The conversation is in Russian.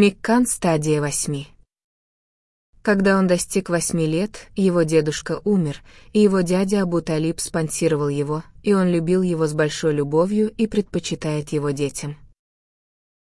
Миккан стадия восьми. Когда он достиг восьми лет, его дедушка умер, и его дядя Абу Талиб спонсировал его, и он любил его с большой любовью и предпочитает его детям.